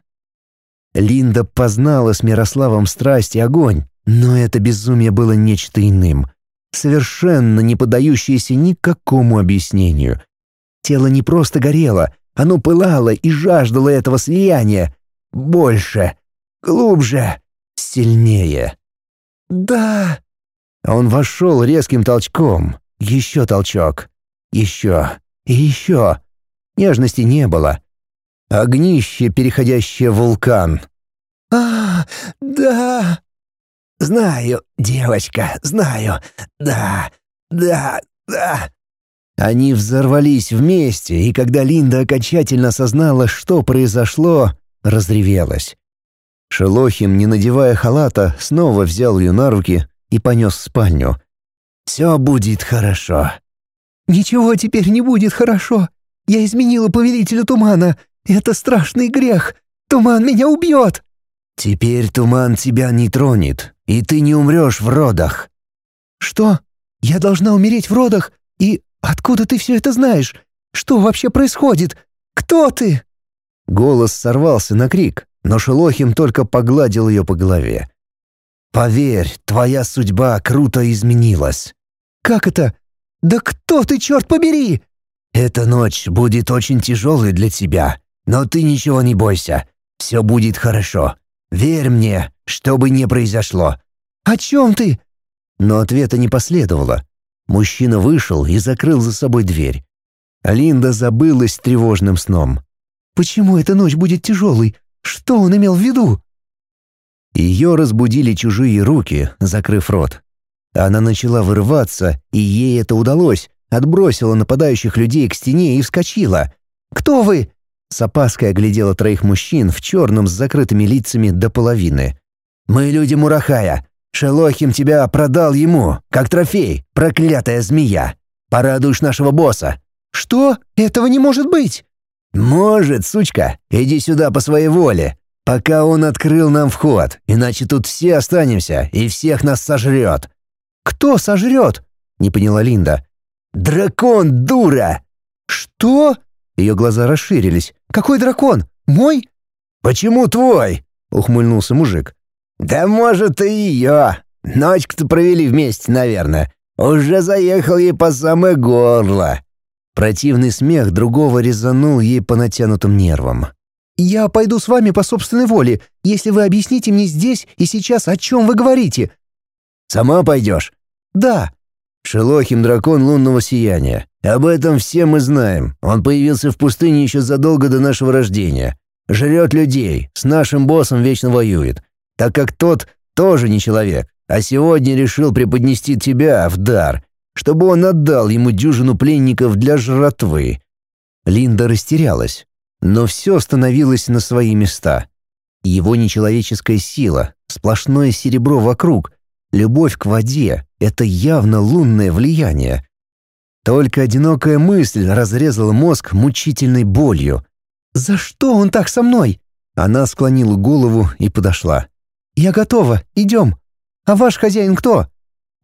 Линда познала с Мирославом страсть и огонь, но это безумие было нечто иным, совершенно не поддающееся никакому объяснению. Тело не просто горело, оно пылало и жаждало этого слияния. Больше, глубже, сильнее. «Да!» Он вошел резким толчком. Еще толчок. Еще. И еще. Нежности не было. Огнище, переходящее в вулкан. «А, да!» «Знаю, девочка, знаю. Да, да, да». Они взорвались вместе, и когда Линда окончательно осознала, что произошло, разревелась. Шелохим, не надевая халата, снова взял ее на руки и понес в спальню. «Все будет хорошо». «Ничего теперь не будет хорошо. Я изменила повелителю тумана. Это страшный грех. Туман меня убьет». «Теперь туман тебя не тронет, и ты не умрешь в родах». «Что? Я должна умереть в родах? И «Откуда ты все это знаешь? Что вообще происходит? Кто ты?» Голос сорвался на крик, но Шелохин только погладил ее по голове. «Поверь, твоя судьба круто изменилась». «Как это? Да кто ты, черт побери?» «Эта ночь будет очень тяжелой для тебя, но ты ничего не бойся. Все будет хорошо. Верь мне, что бы ни произошло». «О чем ты?» Но ответа не последовало. Мужчина вышел и закрыл за собой дверь. Алинда забылась тревожным сном. «Почему эта ночь будет тяжелой? Что он имел в виду?» Ее разбудили чужие руки, закрыв рот. Она начала вырываться, и ей это удалось. Отбросила нападающих людей к стене и вскочила. «Кто вы?» С опаской оглядела троих мужчин в черном с закрытыми лицами до половины. «Мы люди Мурахая. Шелохим тебя продал ему, как трофей, проклятая змея. Порадуешь нашего босса. «Что? Этого не может быть!» «Может, сучка, иди сюда по своей воле, пока он открыл нам вход, иначе тут все останемся и всех нас сожрет». «Кто сожрет?» — не поняла Линда. «Дракон, дура!» «Что?» — ее глаза расширились. «Какой дракон? Мой?» «Почему твой?» — ухмыльнулся мужик. «Да может и ее. Ночку-то провели вместе, наверное. Уже заехал ей по самое горло». Противный смех другого резанул ей по натянутым нервам. «Я пойду с вами по собственной воле, если вы объясните мне здесь и сейчас, о чем вы говорите». «Сама пойдешь?» «Да». «Шелохим дракон лунного сияния. Об этом все мы знаем. Он появился в пустыне еще задолго до нашего рождения. Жрет людей, с нашим боссом вечно воюет, так как тот тоже не человек, а сегодня решил преподнести тебя в дар, чтобы он отдал ему дюжину пленников для жратвы». Линда растерялась, но все становилось на свои места. Его нечеловеческая сила, сплошное серебро вокруг, любовь к воде — это явно лунное влияние. Только одинокая мысль разрезала мозг мучительной болью. «За что он так со мной?» Она склонила голову и подошла. «Я готова, идем. А ваш хозяин кто?»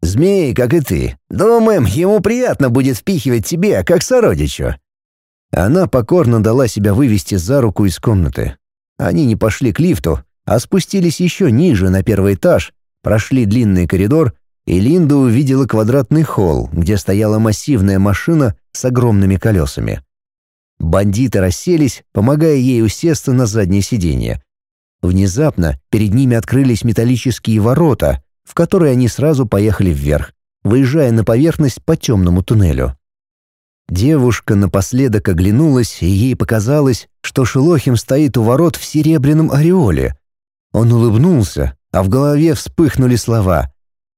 Змей, как и ты. Думаем, ему приятно будет впихивать тебе, как сородичу». Она покорно дала себя вывести за руку из комнаты. Они не пошли к лифту, а спустились еще ниже, на первый этаж, прошли длинный коридор, и Линда увидела квадратный холл, где стояла массивная машина с огромными колесами. Бандиты расселись, помогая ей усесться на заднее сиденье. Внезапно перед ними открылись металлические ворота, в которой они сразу поехали вверх, выезжая на поверхность по темному туннелю. Девушка напоследок оглянулась, и ей показалось, что Шелохим стоит у ворот в серебряном ореоле. Он улыбнулся, а в голове вспыхнули слова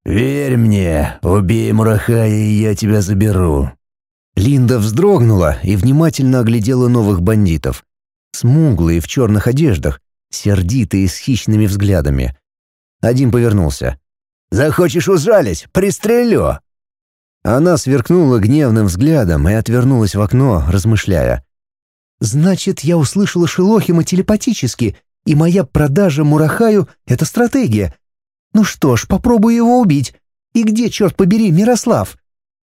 «Верь мне, убей Мурахая, и я тебя заберу». Линда вздрогнула и внимательно оглядела новых бандитов. Смуглые в черных одеждах, сердитые с хищными взглядами. Один повернулся. Захочешь ужалить? Пристрелю!» Она сверкнула гневным взглядом и отвернулась в окно, размышляя. «Значит, я услышала Шелохима телепатически, и моя продажа Мурахаю — это стратегия. Ну что ж, попробую его убить. И где, черт побери, Мирослав?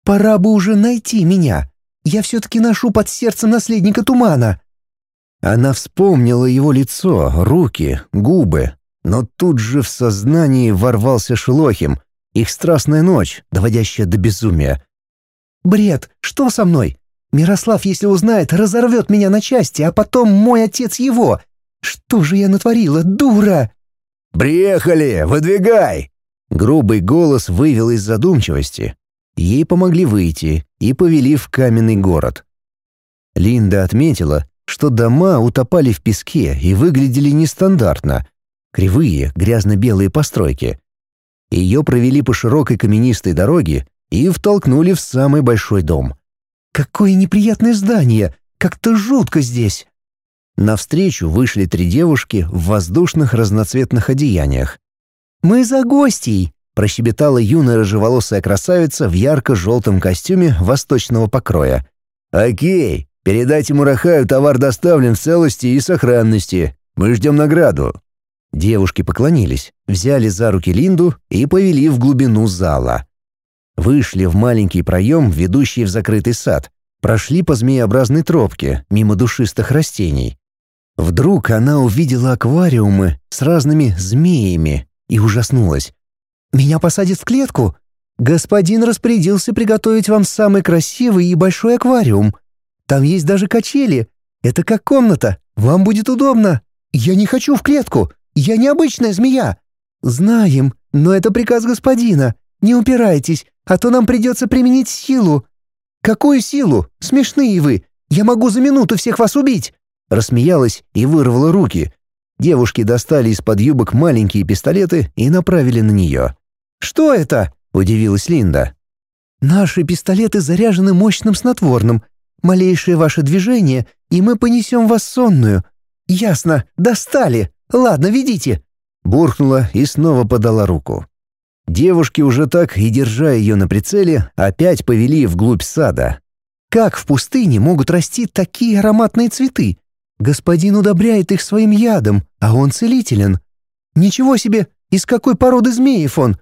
Пора бы уже найти меня. Я все-таки ношу под сердцем наследника тумана». Она вспомнила его лицо, руки, губы, но тут же в сознании ворвался Шелохим, их страстная ночь, доводящая до безумия. «Бред! Что со мной? Мирослав, если узнает, разорвет меня на части, а потом мой отец его. Что же я натворила, дура?» «Приехали! Выдвигай!» Грубый голос вывел из задумчивости. Ей помогли выйти и повели в каменный город. Линда отметила, что дома утопали в песке и выглядели нестандартно, кривые, грязно-белые постройки. Ее провели по широкой каменистой дороге и втолкнули в самый большой дом. «Какое неприятное здание! Как-то жутко здесь!» Навстречу вышли три девушки в воздушных разноцветных одеяниях. «Мы за гостей!» — прощебетала юная рыжеволосая красавица в ярко-желтом костюме восточного покроя. «Окей, передайте Мурахаю товар доставлен в целости и сохранности. Мы ждем награду. Девушки поклонились, взяли за руки Линду и повели в глубину зала. Вышли в маленький проем, ведущий в закрытый сад, прошли по змееобразной тропке, мимо душистых растений. Вдруг она увидела аквариумы с разными змеями и ужаснулась. «Меня посадят в клетку? Господин распорядился приготовить вам самый красивый и большой аквариум. Там есть даже качели. Это как комната. Вам будет удобно. Я не хочу в клетку. Я необычная змея!» «Знаем, но это приказ господина. Не упирайтесь, а то нам придется применить силу». «Какую силу? Смешные вы! Я могу за минуту всех вас убить!» Рассмеялась и вырвала руки. Девушки достали из-под юбок маленькие пистолеты и направили на нее. «Что это?» — удивилась Линда. «Наши пистолеты заряжены мощным снотворным. Малейшее ваше движение, и мы понесем вас сонную. Ясно, достали!» Ладно, ведите!» Буркнула и снова подала руку. Девушки уже так и, держа ее на прицеле, опять повели вглубь сада. Как в пустыне могут расти такие ароматные цветы? Господин удобряет их своим ядом, а он целителен. Ничего себе, из какой породы змеев он?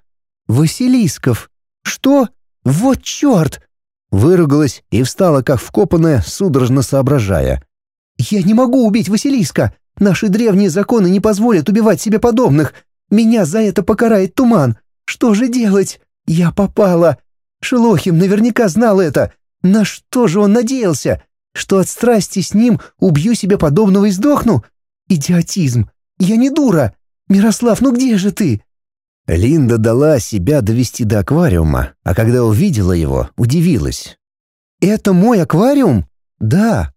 Василисков. Что? Вот черт! Выругалась и встала как вкопанная, судорожно соображая. «Я не могу убить Василиска! Наши древние законы не позволят убивать себе подобных! Меня за это покарает туман! Что же делать? Я попала! Шелохим наверняка знал это! На что же он надеялся? Что от страсти с ним убью себе подобного и сдохну? Идиотизм! Я не дура! Мирослав, ну где же ты?» Линда дала себя довести до аквариума, а когда увидела его, удивилась. «Это мой аквариум?» «Да».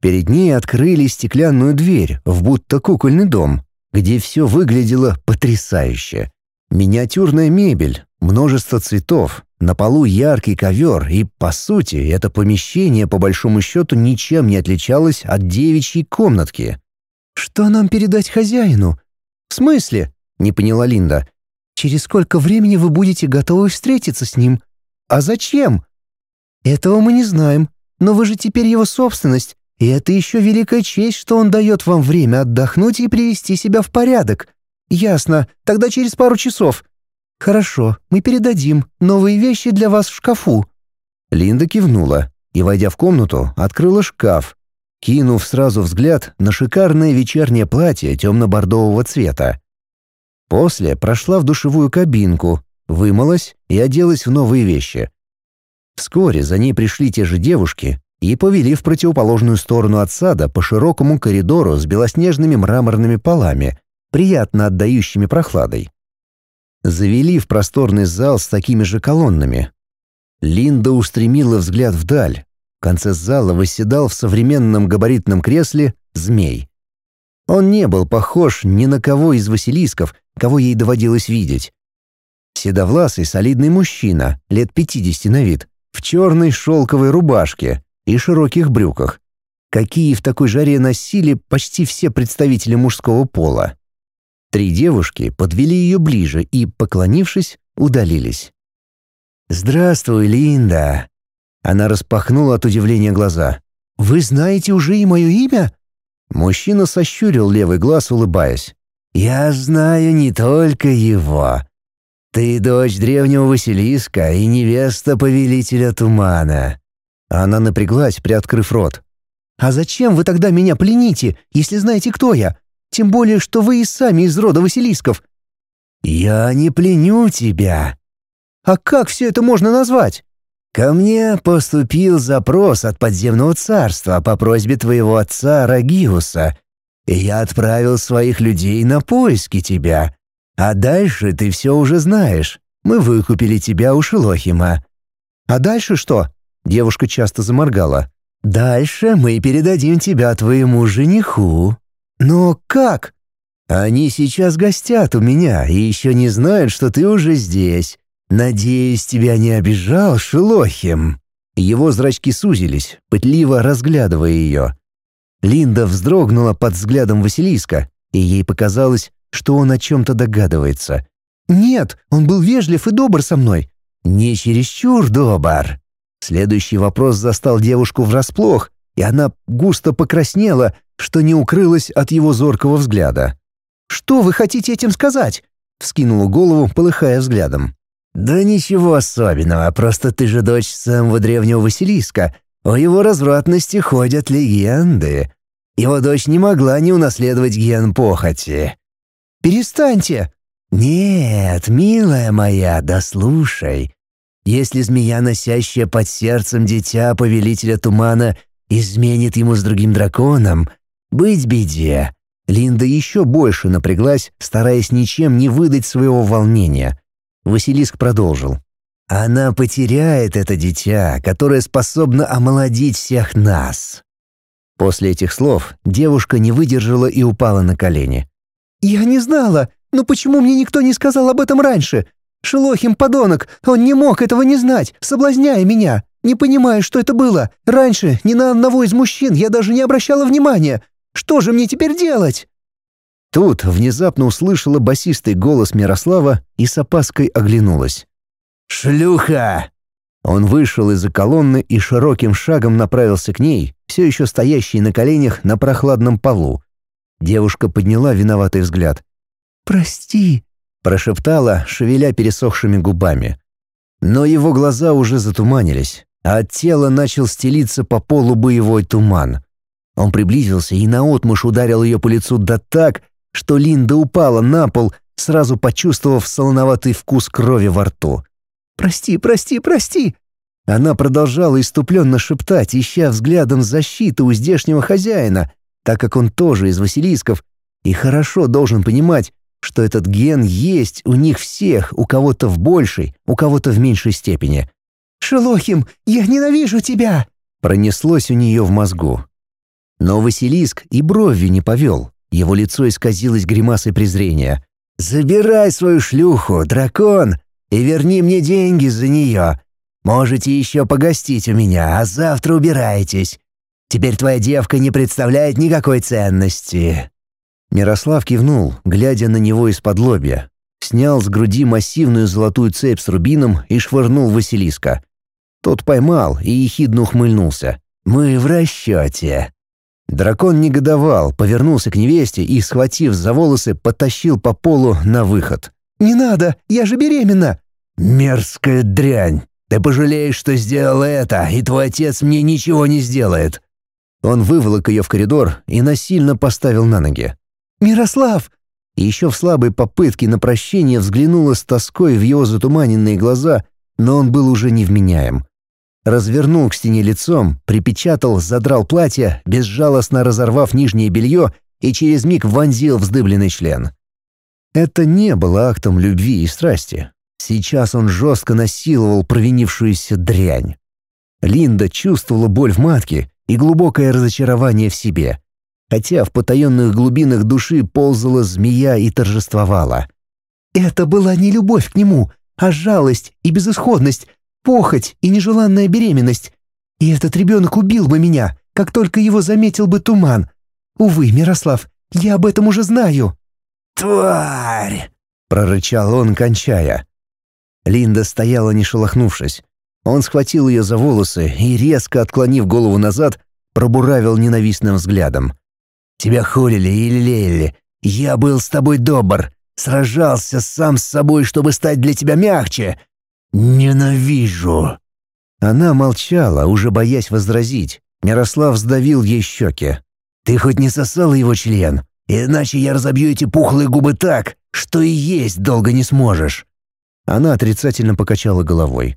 Перед ней открыли стеклянную дверь в будто кукольный дом, где все выглядело потрясающе. Миниатюрная мебель, множество цветов, на полу яркий ковер, и, по сути, это помещение, по большому счету, ничем не отличалось от девичьей комнатки. «Что нам передать хозяину?» «В смысле?» — не поняла Линда. Через сколько времени вы будете готовы встретиться с ним? А зачем? Этого мы не знаем, но вы же теперь его собственность, и это еще великая честь, что он дает вам время отдохнуть и привести себя в порядок. Ясно, тогда через пару часов. Хорошо, мы передадим новые вещи для вас в шкафу. Линда кивнула и, войдя в комнату, открыла шкаф, кинув сразу взгляд на шикарное вечернее платье темно-бордового цвета. После прошла в душевую кабинку, вымылась и оделась в новые вещи. Вскоре за ней пришли те же девушки и повели в противоположную сторону от сада по широкому коридору с белоснежными мраморными полами, приятно отдающими прохладой. Завели в просторный зал с такими же колоннами. Линда устремила взгляд вдаль. В конце зала восседал в современном габаритном кресле змей. Он не был похож ни на кого из василисков, кого ей доводилось видеть. Седовласый солидный мужчина, лет 50 на вид, в черной шелковой рубашке и широких брюках, какие в такой жаре носили почти все представители мужского пола. Три девушки подвели ее ближе и, поклонившись, удалились. «Здравствуй, Линда!» Она распахнула от удивления глаза. «Вы знаете уже и мое имя?» Мужчина сощурил левый глаз, улыбаясь. «Я знаю не только его. Ты дочь древнего Василиска и невеста повелителя тумана». Она напряглась, приоткрыв рот. «А зачем вы тогда меня плените, если знаете, кто я? Тем более, что вы и сами из рода Василисков». «Я не пленю тебя». «А как все это можно назвать?» «Ко мне поступил запрос от подземного царства по просьбе твоего отца Рагиуса и я отправил своих людей на поиски тебя. А дальше ты все уже знаешь. Мы выкупили тебя у Шелохима». «А дальше что?» Девушка часто заморгала. «Дальше мы передадим тебя твоему жениху». «Но как?» «Они сейчас гостят у меня и еще не знают, что ты уже здесь. Надеюсь, тебя не обижал Шелохим». Его зрачки сузились, пытливо разглядывая ее. Линда вздрогнула под взглядом Василиска, и ей показалось, что он о чем-то догадывается. «Нет, он был вежлив и добр со мной». «Не чересчур добр». Следующий вопрос застал девушку врасплох, и она густо покраснела, что не укрылась от его зоркого взгляда. «Что вы хотите этим сказать?» — вскинула голову, полыхая взглядом. «Да ничего особенного, просто ты же дочь самого древнего Василиска, о его развратности ходят легенды. Его дочь не могла не унаследовать ген похоти. «Перестаньте!» «Нет, милая моя, да слушай. Если змея, носящая под сердцем дитя повелителя тумана, изменит ему с другим драконом, быть беде». Линда еще больше напряглась, стараясь ничем не выдать своего волнения. Василиск продолжил. Она потеряет это дитя, которое способно омолодить всех нас». После этих слов девушка не выдержала и упала на колени. «Я не знала, но почему мне никто не сказал об этом раньше? Шелохим подонок, он не мог этого не знать, соблазняя меня. Не понимаю, что это было. Раньше ни на одного из мужчин я даже не обращала внимания. Что же мне теперь делать?» Тут внезапно услышала басистый голос Мирослава и с опаской оглянулась. «Шлюха!» Он вышел из-за колонны и широким шагом направился к ней, все еще стоящей на коленях на прохладном полу. Девушка подняла виноватый взгляд. «Прости», — прошептала, шевеля пересохшими губами. Но его глаза уже затуманились, а от тела начал стелиться по полу боевой туман. Он приблизился и наотмашь ударил ее по лицу да так, что Линда упала на пол, сразу почувствовав солоноватый вкус крови во рту. «Прости, прости, прости!» Она продолжала иступленно шептать, ища взглядом защиты у здешнего хозяина, так как он тоже из Василисков и хорошо должен понимать, что этот ген есть у них всех, у кого-то в большей, у кого-то в меньшей степени. «Шелохим, я ненавижу тебя!» Пронеслось у нее в мозгу. Но Василиск и бровью не повел. Его лицо исказилось гримасой презрения. «Забирай свою шлюху, дракон, и верни мне деньги за нее. Можете еще погостить у меня, а завтра убирайтесь. Теперь твоя девка не представляет никакой ценности». Мирослав кивнул, глядя на него из-под лобья. Снял с груди массивную золотую цепь с рубином и швырнул Василиска. Тот поймал и ехидно ухмыльнулся. «Мы в расчете». Дракон негодовал, повернулся к невесте и, схватив за волосы, потащил по полу на выход. «Не надо, я же беременна!» «Мерзкая дрянь! Ты пожалеешь, что сделала это, и твой отец мне ничего не сделает!» Он выволок ее в коридор и насильно поставил на ноги. «Мирослав!» И еще в слабой попытке на прощение взглянула с тоской в его затуманенные глаза, но он был уже невменяем. Развернул к стене лицом, припечатал, задрал платье, безжалостно разорвав нижнее белье и через миг вонзил вздыбленный член. Это не было актом любви и страсти. Сейчас он жестко насиловал провинившуюся дрянь. Линда чувствовала боль в матке и глубокое разочарование в себе, хотя в потаенных глубинах души ползала змея и торжествовала. «Это была не любовь к нему, а жалость и безысходность, похоть и нежеланная беременность. И этот ребенок убил бы меня, как только его заметил бы туман. Увы, Мирослав, я об этом уже знаю». «Тварь!» — прорычал он, кончая. Линда стояла, не шелохнувшись. Он схватил ее за волосы и, резко отклонив голову назад, пробуравил ненавистным взглядом. «Тебя холили и лелеяли. Я был с тобой добр. Сражался сам с собой, чтобы стать для тебя мягче. Ненавижу!» Она молчала, уже боясь возразить. Мирослав сдавил ей щеки. «Ты хоть не сосала его член? Иначе я разобью эти пухлые губы так, что и есть долго не сможешь». Она отрицательно покачала головой.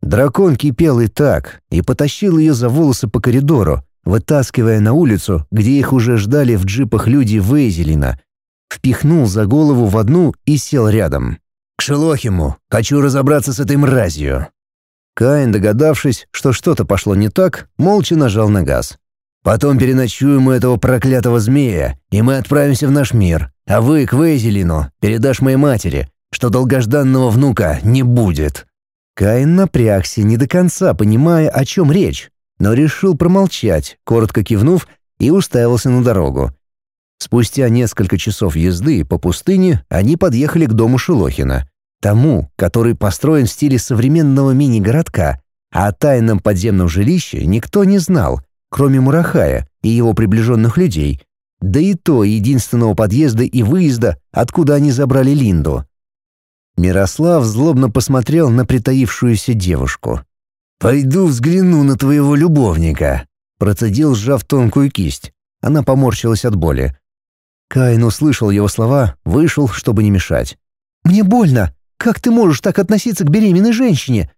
Дракон кипел и так, и потащил ее за волосы по коридору, вытаскивая на улицу, где их уже ждали в джипах люди Вейзелина. Впихнул за голову в одну и сел рядом. «К Шелохиму! Хочу разобраться с этой мразью!» Каин, догадавшись, что что-то пошло не так, молча нажал на газ. Потом переночуем у этого проклятого змея, и мы отправимся в наш мир. А вы к Вейзелину передашь моей матери, что долгожданного внука не будет». Каин напрягся, не до конца понимая, о чем речь, но решил промолчать, коротко кивнув, и уставился на дорогу. Спустя несколько часов езды по пустыне они подъехали к дому Шелохина, тому, который построен в стиле современного мини-городка, а о тайном подземном жилище никто не знал — кроме Мурахая и его приближенных людей, да и то единственного подъезда и выезда, откуда они забрали Линду. Мирослав злобно посмотрел на притаившуюся девушку. «Пойду взгляну на твоего любовника», — процедил, сжав тонкую кисть. Она поморщилась от боли. Каин услышал его слова, вышел, чтобы не мешать. «Мне больно. Как ты можешь так относиться к беременной женщине?»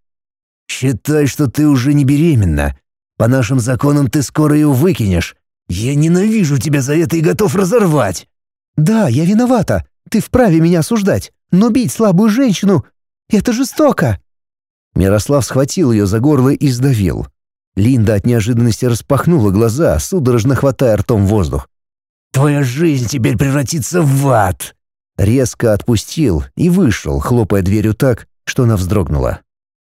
«Считай, что ты уже не беременна. По нашим законам ты скоро ее выкинешь. Я ненавижу тебя за это и готов разорвать». «Да, я виновата. Ты вправе меня осуждать. Но бить слабую женщину — это жестоко». Мирослав схватил ее за горло и сдавил. Линда от неожиданности распахнула глаза, судорожно хватая ртом воздух. «Твоя жизнь теперь превратится в ад!» Резко отпустил и вышел, хлопая дверью так, что она вздрогнула.